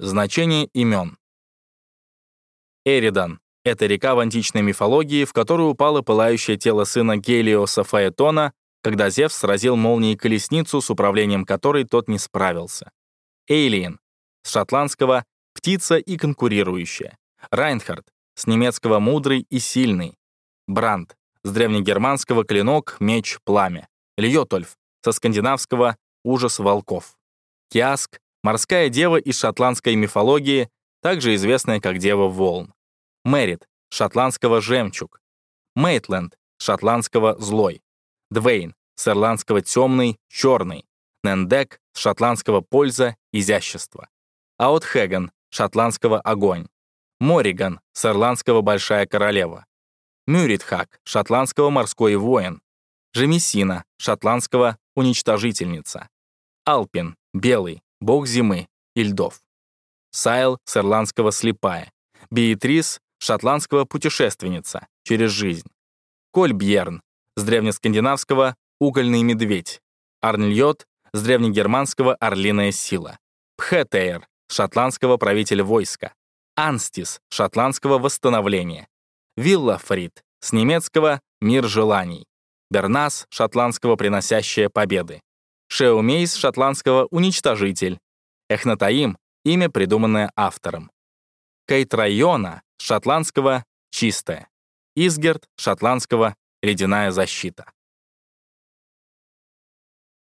Значение имен. Эридан — это река в античной мифологии, в которую упало пылающее тело сына Гелиоса Фаэтона, когда Зевс сразил молнией колесницу, с управлением которой тот не справился. Эйлиен — с шотландского «птица и конкурирующая». Райнхард — с немецкого «мудрый и сильный». Бранд — с древнегерманского «клинок, меч, пламя». Льотольф — со скандинавского «ужас волков». Киаск — морская дева из шотландской мифологии, также известная как Дева волн. Мэрит — шотландского «жемчуг». Мейтленд — шотландского «злой». Двейн — с ирландского «темный», «черный». Нендек — шотландского «польза», «изящество». Аутхеген — шотландского «огонь». Мориган — с ирландского «большая королева». Мюритхак — шотландского «морской воин». Жемисина — шотландского «уничтожительница». Алпин — белый, бог зимы и льдов. Сайл — с ирландского «слепая». Беатрис — шотландского «путешественница» через жизнь. Кольбьерн — с древнескандинавского «угольный медведь». Арнльот — с древнегерманского «орлиная сила». Пхетейр — шотландского «правитель войска». Анстис — шотландского «восстановление». Виллафрид — с немецкого «мир желаний». Бернас — шотландского «приносящая победы». Шеумейс — шотландского «уничтожитель». Эхнатаим — имя, придуманное автором. Кейтрайона — шотландского «чистая». Изгерт — шотландского «ледяная защита».